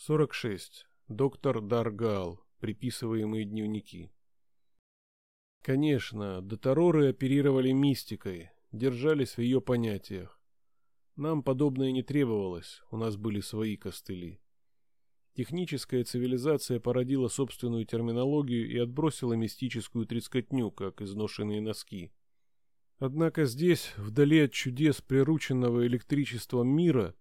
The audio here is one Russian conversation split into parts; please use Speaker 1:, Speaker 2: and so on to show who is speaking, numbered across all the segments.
Speaker 1: 46. Доктор Даргал. Приписываемые дневники. Конечно, дотороры оперировали мистикой, держались в ее понятиях. Нам подобное не требовалось, у нас были свои костыли. Техническая цивилизация породила собственную терминологию и отбросила мистическую трескотню, как изношенные носки. Однако здесь, вдали от чудес прирученного электричеством мира,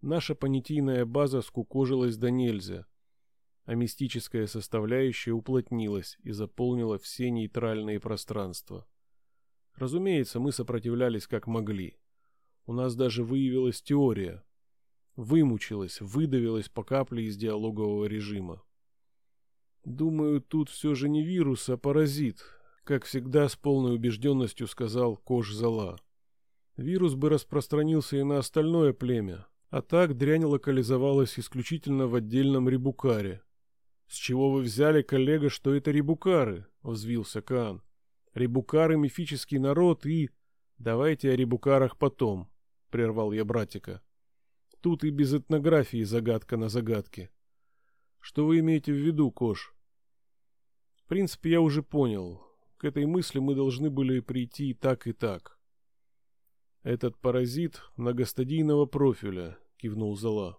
Speaker 1: наша понятийная база скукожилась до нельзя, а мистическая составляющая уплотнилась и заполнила все нейтральные пространства. Разумеется, мы сопротивлялись как могли. У нас даже выявилась теория. Вымучилась, выдавилась по капле из диалогового режима. Думаю, тут все же не вирус, а паразит, как всегда с полной убежденностью сказал Кош Зала. Вирус бы распространился и на остальное племя, а так дрянь локализовалась исключительно в отдельном рибукаре. «С чего вы взяли, коллега, что это рибукары?» — взвился Каан. «Рибукары — мифический народ и...» «Давайте о рибукарах потом», — прервал я братика. «Тут и без этнографии загадка на загадке». «Что вы имеете в виду, Кош?» «В принципе, я уже понял. К этой мысли мы должны были прийти и так, и так». «Этот паразит многостадийного профиля», — кивнул Зала.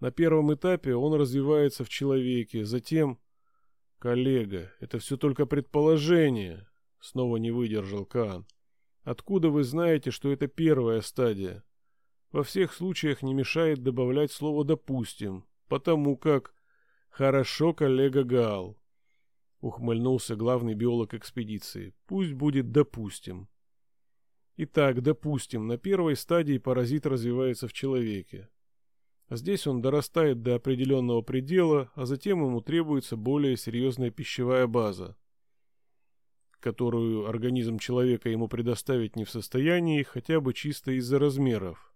Speaker 1: «На первом этапе он развивается в человеке, затем...» «Коллега, это все только предположение», — снова не выдержал Каан. «Откуда вы знаете, что это первая стадия?» Во всех случаях не мешает добавлять слово «допустим», потому как... «Хорошо, коллега Гаал», — ухмыльнулся главный биолог экспедиции. «Пусть будет «допустим». Итак, допустим, на первой стадии паразит развивается в человеке. Здесь он дорастает до определенного предела, а затем ему требуется более серьезная пищевая база, которую организм человека ему предоставить не в состоянии, хотя бы чисто из-за размеров.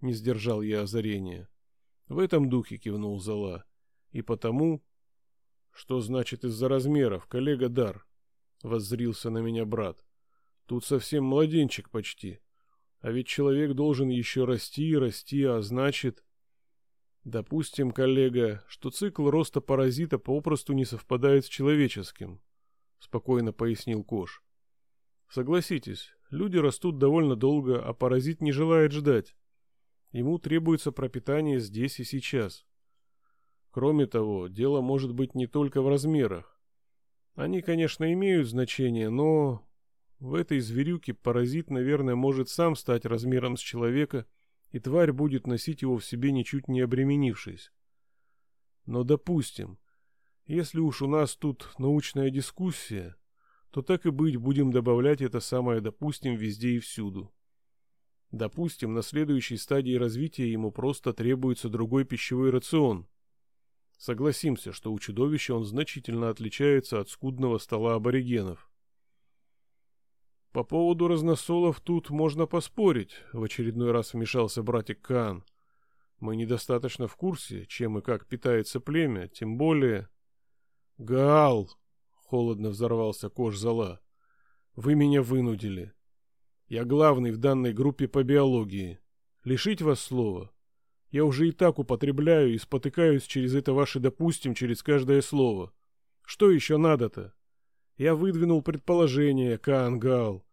Speaker 1: Не сдержал я озарения. В этом духе кивнул Зала. И потому... Что значит из-за размеров, коллега Дар? Воззрился на меня брат. Тут совсем младенчик почти. А ведь человек должен еще расти и расти, а значит... Допустим, коллега, что цикл роста паразита попросту не совпадает с человеческим, спокойно пояснил Кош. Согласитесь, люди растут довольно долго, а паразит не желает ждать. Ему требуется пропитание здесь и сейчас. Кроме того, дело может быть не только в размерах. Они, конечно, имеют значение, но в этой зверюке паразит, наверное, может сам стать размером с человека, и тварь будет носить его в себе ничуть не обременившись. Но допустим, если уж у нас тут научная дискуссия, то так и быть будем добавлять это самое «допустим» везде и всюду. Допустим, на следующей стадии развития ему просто требуется другой пищевой рацион. Согласимся, что у чудовища он значительно отличается от скудного стола аборигенов. По поводу разносолов тут можно поспорить, в очередной раз вмешался братик Каан. Мы недостаточно в курсе, чем и как питается племя, тем более... Гал! Холодно взорвался Кош Зала. Вы меня вынудили. Я главный в данной группе по биологии. Лишить вас слова? Я уже и так употребляю и спотыкаюсь через это ваше «допустим» через каждое слово. Что еще надо-то? Я выдвинул предположение, Каан Гал.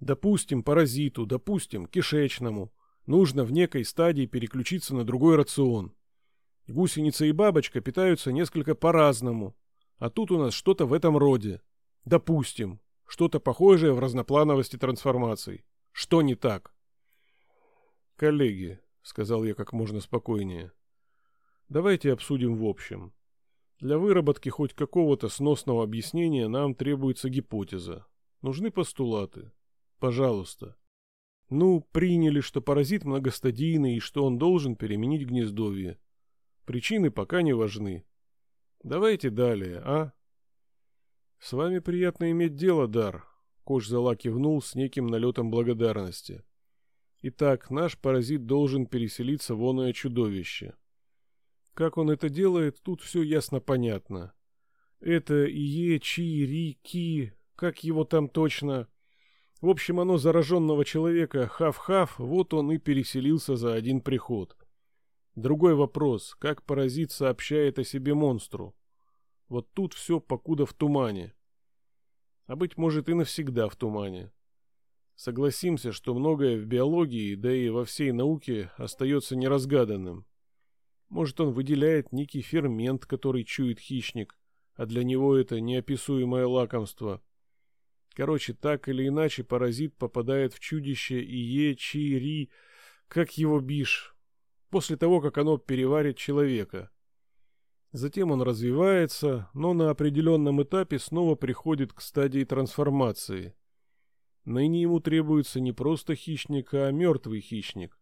Speaker 1: Допустим, паразиту, допустим, кишечному. Нужно в некой стадии переключиться на другой рацион. Гусеница и бабочка питаются несколько по-разному. А тут у нас что-то в этом роде. Допустим, что-то похожее в разноплановости трансформаций. Что не так? Коллеги, сказал я как можно спокойнее, давайте обсудим в общем. Для выработки хоть какого-то сносного объяснения нам требуется гипотеза. Нужны постулаты. Пожалуйста. Ну, приняли, что паразит многостадийный и что он должен переменить гнездовье. Причины пока не важны. Давайте далее, а? С вами приятно иметь дело, Дар. Кош Зала кивнул с неким налетом благодарности. Итак, наш паразит должен переселиться в оное чудовище. Как он это делает, тут все ясно понятно. Это Ие, Чи, Ри, Ки, как его там точно... В общем, оно зараженного человека хав-хав, вот он и переселился за один приход. Другой вопрос, как паразит сообщает о себе монстру. Вот тут все покуда в тумане. А быть может и навсегда в тумане. Согласимся, что многое в биологии, да и во всей науке остается неразгаданным. Может, он выделяет некий фермент, который чует хищник, а для него это неописуемое лакомство. Короче, так или иначе, паразит попадает в чудище Ие Чи Ри, как его бишь, после того, как оно переварит человека. Затем он развивается, но на определенном этапе снова приходит к стадии трансформации. Ныне ему требуется не просто хищник, а мертвый хищник.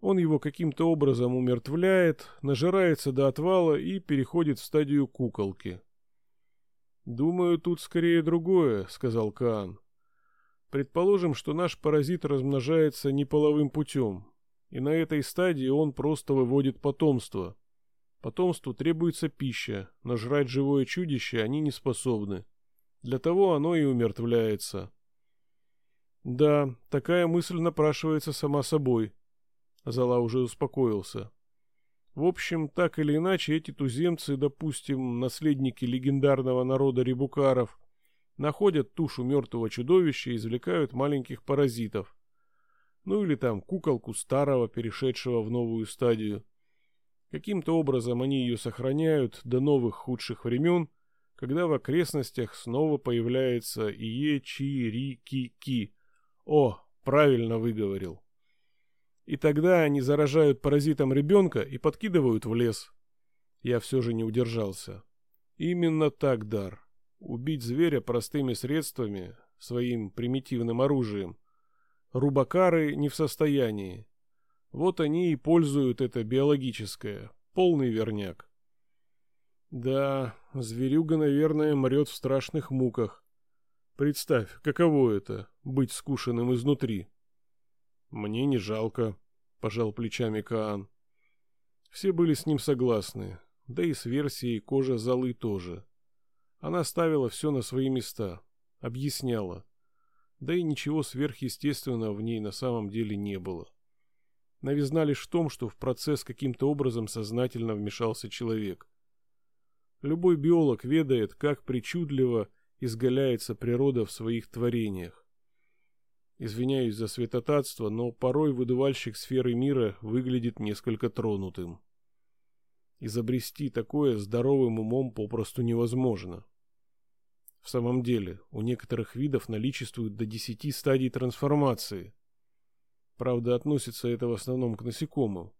Speaker 1: Он его каким-то образом умертвляет, нажирается до отвала и переходит в стадию куколки. «Думаю, тут скорее другое», — сказал Каан. «Предположим, что наш паразит размножается неполовым путем, и на этой стадии он просто выводит потомство. Потомству требуется пища, но жрать живое чудище они не способны. Для того оно и умертвляется. Да, такая мысль напрашивается сама собой. Зала уже успокоился. В общем, так или иначе, эти туземцы, допустим, наследники легендарного народа рибукаров, находят тушу мертвого чудовища и извлекают маленьких паразитов ну или там куколку старого, перешедшего в новую стадию. Каким-то образом они ее сохраняют до новых худших времен, когда в окрестностях снова появляется Ие-Чи-Ри-Ки-Ки. О, правильно выговорил. И тогда они заражают паразитом ребенка и подкидывают в лес. Я все же не удержался. Именно так, Дар. Убить зверя простыми средствами, своим примитивным оружием, Рубакары не в состоянии. Вот они и пользуют это биологическое. Полный верняк. Да, зверюга, наверное, мрет в страшных муках. Представь, каково это — быть скушенным изнутри. Мне не жалко, — пожал плечами Каан. Все были с ним согласны, да и с версией кожа золы тоже. Она ставила все на свои места, объясняла да и ничего сверхъестественного в ней на самом деле не было. Новизна лишь в том, что в процесс каким-то образом сознательно вмешался человек. Любой биолог ведает, как причудливо изгаляется природа в своих творениях. Извиняюсь за светотатство, но порой выдувальщик сферы мира выглядит несколько тронутым. Изобрести такое здоровым умом попросту невозможно. В самом деле, у некоторых видов наличествует до 10 стадий трансформации. Правда, относится это в основном к насекомым.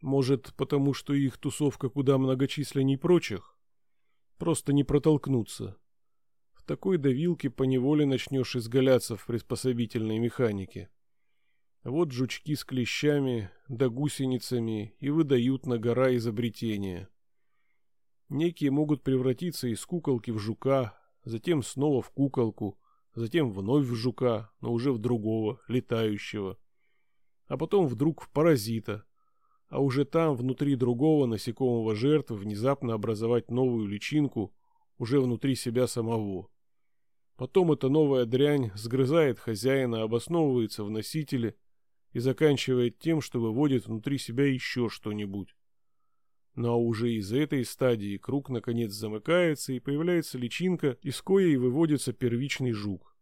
Speaker 1: Может, потому что их тусовка куда многочисленней прочих? Просто не протолкнуться. В такой давилке поневоле начнешь изгаляться в приспособительной механике. Вот жучки с клещами да гусеницами и выдают на гора изобретения. Некие могут превратиться из куколки в жука, затем снова в куколку, затем вновь в жука, но уже в другого, летающего. А потом вдруг в паразита, а уже там, внутри другого насекомого жертвы, внезапно образовать новую личинку, уже внутри себя самого. Потом эта новая дрянь сгрызает хозяина, обосновывается в носителе и заканчивает тем, что выводит внутри себя еще что-нибудь. Но уже из этой стадии круг наконец замыкается и появляется личинка, из коей выводится первичный жук.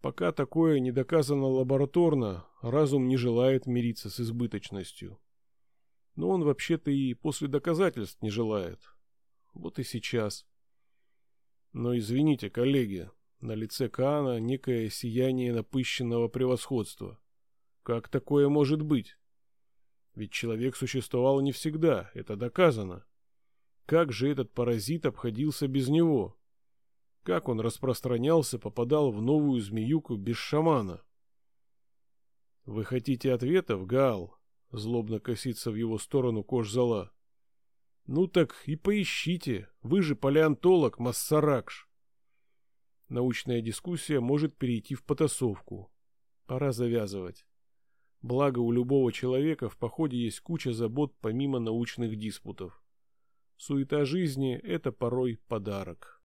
Speaker 1: Пока такое не доказано лабораторно, разум не желает мириться с избыточностью. Но он вообще-то и после доказательств не желает. Вот и сейчас. Но извините, коллеги, на лице Каана некое сияние напыщенного превосходства. Как такое может быть? Ведь человек существовал не всегда, это доказано. Как же этот паразит обходился без него? Как он распространялся, попадал в новую змеюку без шамана? Вы хотите ответов, Гал? Злобно косится в его сторону кожзала. Ну так и поищите, вы же палеонтолог, Массаракш. Научная дискуссия может перейти в потасовку. Пора завязывать. Благо у любого человека в походе есть куча забот помимо научных диспутов. Суета жизни – это порой подарок.